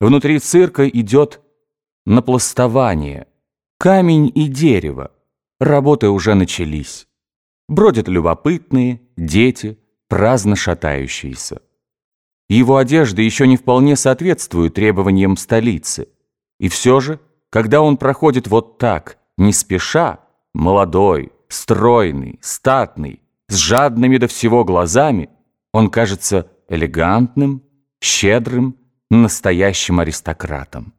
Внутри цирка идет напластование. Камень и дерево. Работы уже начались. Бродят любопытные, дети, праздно шатающиеся. Его одежда еще не вполне соответствует требованиям столицы. И все же, когда он проходит вот так, не спеша, молодой, стройный, статный, с жадными до всего глазами, он кажется элегантным, щедрым, настоящим аристократом.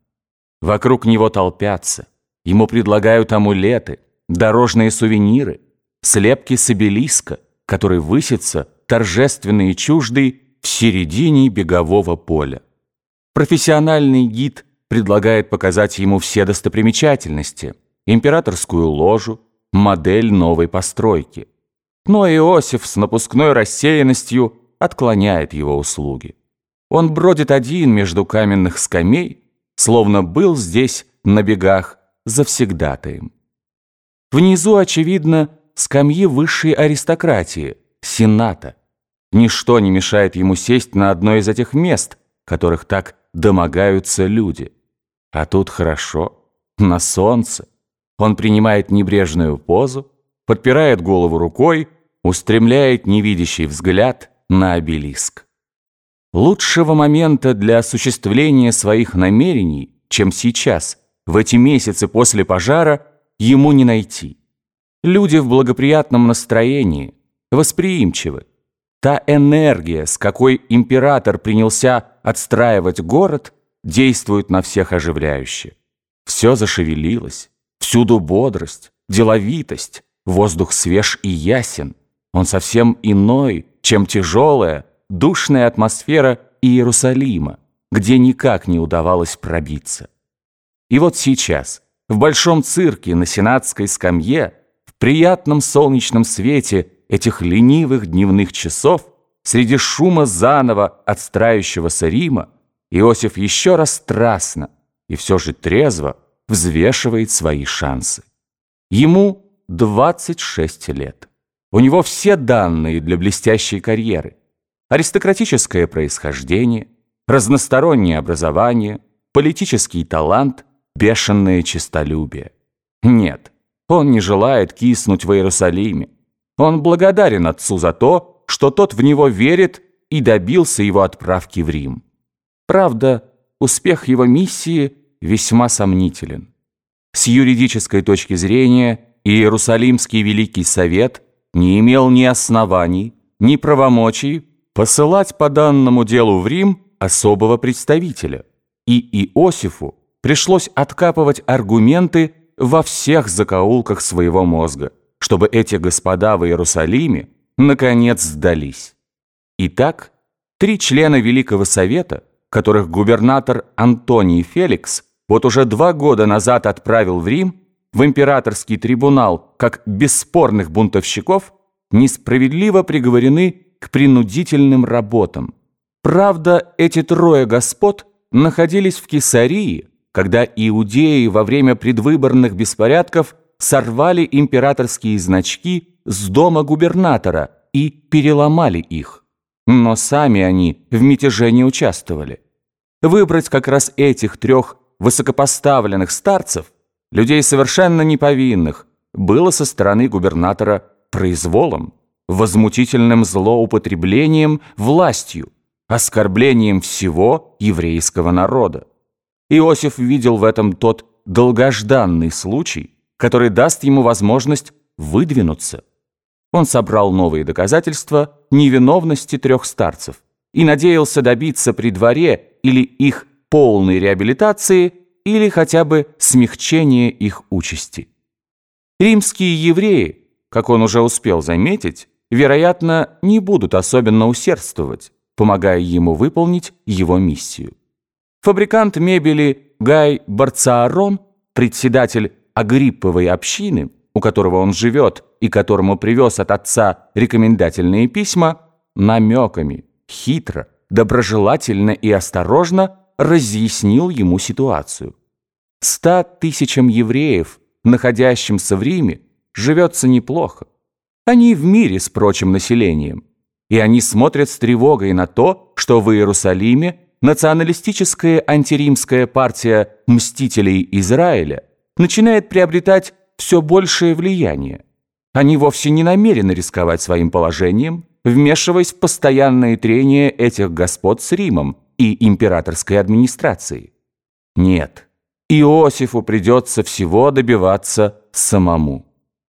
Вокруг него толпятся, ему предлагают амулеты, дорожные сувениры, слепки с обелиска, который высится, торжественный и чуждый, в середине бегового поля. Профессиональный гид предлагает показать ему все достопримечательности, императорскую ложу, модель новой постройки. Но Иосиф с напускной рассеянностью отклоняет его услуги. Он бродит один между каменных скамей, словно был здесь на бегах завсегдатаем. Внизу, очевидно, скамьи высшей аристократии, сената. Ничто не мешает ему сесть на одно из этих мест, которых так домогаются люди. А тут хорошо, на солнце. Он принимает небрежную позу, подпирает голову рукой, устремляет невидящий взгляд на обелиск. Лучшего момента для осуществления своих намерений, чем сейчас, в эти месяцы после пожара, ему не найти. Люди в благоприятном настроении, восприимчивы. Та энергия, с какой император принялся отстраивать город, действует на всех оживляюще. Все зашевелилось, всюду бодрость, деловитость, воздух свеж и ясен. Он совсем иной, чем тяжелая, душная атмосфера Иерусалима, где никак не удавалось пробиться. И вот сейчас, в большом цирке на сенатской скамье, в приятном солнечном свете этих ленивых дневных часов, среди шума заново отстраивающегося Рима, Иосиф еще раз страстно и все же трезво взвешивает свои шансы. Ему 26 лет. У него все данные для блестящей карьеры аристократическое происхождение, разностороннее образование, политический талант, бешеное честолюбие. Нет, он не желает киснуть в Иерусалиме. Он благодарен отцу за то, что тот в него верит и добился его отправки в Рим. Правда, успех его миссии весьма сомнителен. С юридической точки зрения Иерусалимский Великий Совет не имел ни оснований, ни правомочий посылать по данному делу в Рим особого представителя, и Иосифу пришлось откапывать аргументы во всех закоулках своего мозга, чтобы эти господа в Иерусалиме наконец сдались. Итак, три члена Великого Совета, которых губернатор Антоний Феликс вот уже два года назад отправил в Рим, в императорский трибунал как бесспорных бунтовщиков, несправедливо приговорены к принудительным работам. Правда, эти трое господ находились в Кесарии, когда иудеи во время предвыборных беспорядков сорвали императорские значки с дома губернатора и переломали их. Но сами они в мятеже не участвовали. Выбрать как раз этих трех высокопоставленных старцев, людей совершенно неповинных, было со стороны губернатора произволом возмутительным злоупотреблением властью, оскорблением всего еврейского народа. Иосиф видел в этом тот долгожданный случай, который даст ему возможность выдвинуться. Он собрал новые доказательства невиновности трех старцев и надеялся добиться при дворе или их полной реабилитации, или хотя бы смягчения их участи. Римские евреи, как он уже успел заметить, вероятно, не будут особенно усердствовать, помогая ему выполнить его миссию. Фабрикант мебели Гай Барцаарон, председатель Агрипповой общины, у которого он живет и которому привез от отца рекомендательные письма, намеками, хитро, доброжелательно и осторожно разъяснил ему ситуацию. Ста тысячам евреев, находящимся в Риме, живется неплохо. Они в мире с прочим населением. И они смотрят с тревогой на то, что в Иерусалиме националистическая антиримская партия «Мстителей Израиля» начинает приобретать все большее влияние. Они вовсе не намерены рисковать своим положением, вмешиваясь в постоянные трения этих господ с Римом и императорской администрацией. Нет, Иосифу придется всего добиваться самому.